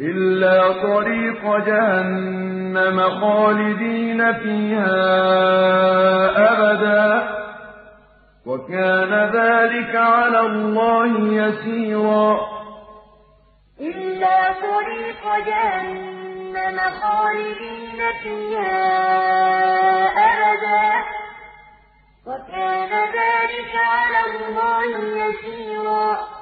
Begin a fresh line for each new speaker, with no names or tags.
إِلَّا طَرِيقَ جَهَنَّمَ خَالِدِينَ فِيهَا أَبَدًا ۚ. وَكَانَ ذَٰلِكَ عَلَى اللَّهِ يَسِيرًا. إِلَّا طَرِيقَ جَهَنَّمَ خَالِدِينَ فِيهَا أَبَدًا ۚ. وَكَانَ ذَٰلِكَ عَلَى اللَّهِ يَسِيرًا.